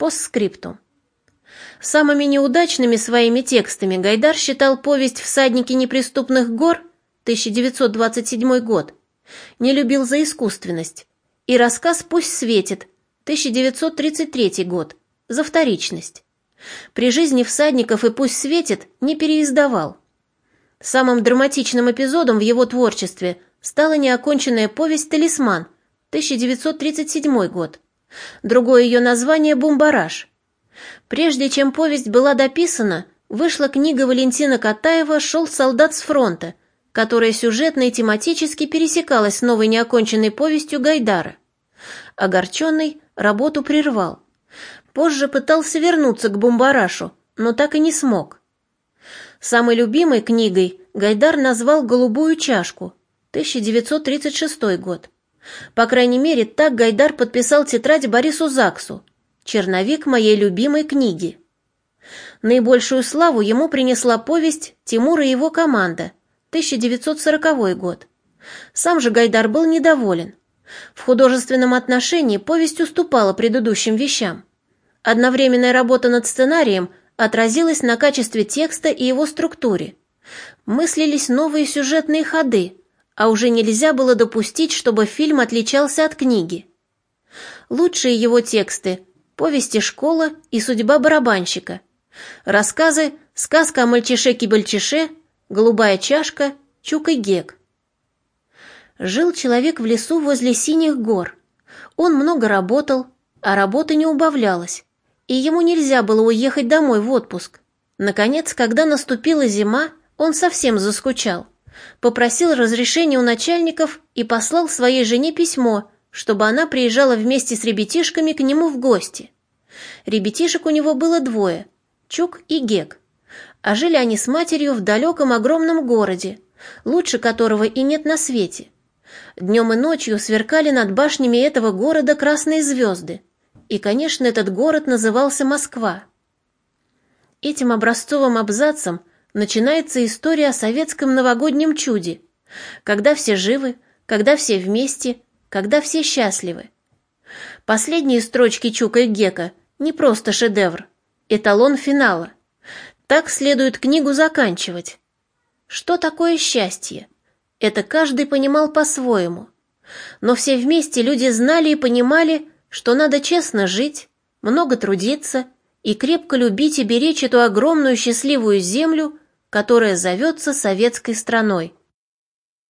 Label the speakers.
Speaker 1: Постскриптум. Самыми неудачными своими текстами Гайдар считал повесть «Всадники неприступных гор» 1927 год, не любил за искусственность, и рассказ «Пусть светит» 1933 год, за вторичность. При жизни всадников и «Пусть светит» не переиздавал. Самым драматичным эпизодом в его творчестве стала неоконченная повесть «Талисман» 1937 год. Другое ее название «Бумбараш». Прежде чем повесть была дописана, вышла книга Валентина Катаева «Шел солдат с фронта», которая сюжетно и тематически пересекалась с новой неоконченной повестью Гайдара. Огорченный работу прервал. Позже пытался вернуться к Бумбарашу, но так и не смог. Самой любимой книгой Гайдар назвал «Голубую чашку» 1936 год. По крайней мере, так Гайдар подписал тетрадь Борису Заксу «Черновик моей любимой книги». Наибольшую славу ему принесла повесть «Тимур и его команда» 1940 год. Сам же Гайдар был недоволен. В художественном отношении повесть уступала предыдущим вещам. Одновременная работа над сценарием отразилась на качестве текста и его структуре. Мыслились новые сюжетные ходы, а уже нельзя было допустить, чтобы фильм отличался от книги. Лучшие его тексты – повести «Школа» и «Судьба барабанщика», рассказы «Сказка о мальчише-кибальчише», голубая чашка, чук и гек. Жил человек в лесу возле синих гор. Он много работал, а работы не убавлялось, и ему нельзя было уехать домой в отпуск. Наконец, когда наступила зима, он совсем заскучал. Попросил разрешения у начальников и послал своей жене письмо, чтобы она приезжала вместе с ребятишками к нему в гости. Ребятишек у него было двое – Чук и Гек а жили они с матерью в далеком огромном городе, лучше которого и нет на свете. Днем и ночью сверкали над башнями этого города красные звезды, и, конечно, этот город назывался Москва. Этим образцовым абзацем начинается история о советском новогоднем чуде, когда все живы, когда все вместе, когда все счастливы. Последние строчки Чука и Гека не просто шедевр, эталон финала – так следует книгу заканчивать. Что такое счастье? Это каждый понимал по-своему. Но все вместе люди знали и понимали, что надо честно жить, много трудиться и крепко любить и беречь эту огромную счастливую землю, которая зовется советской страной.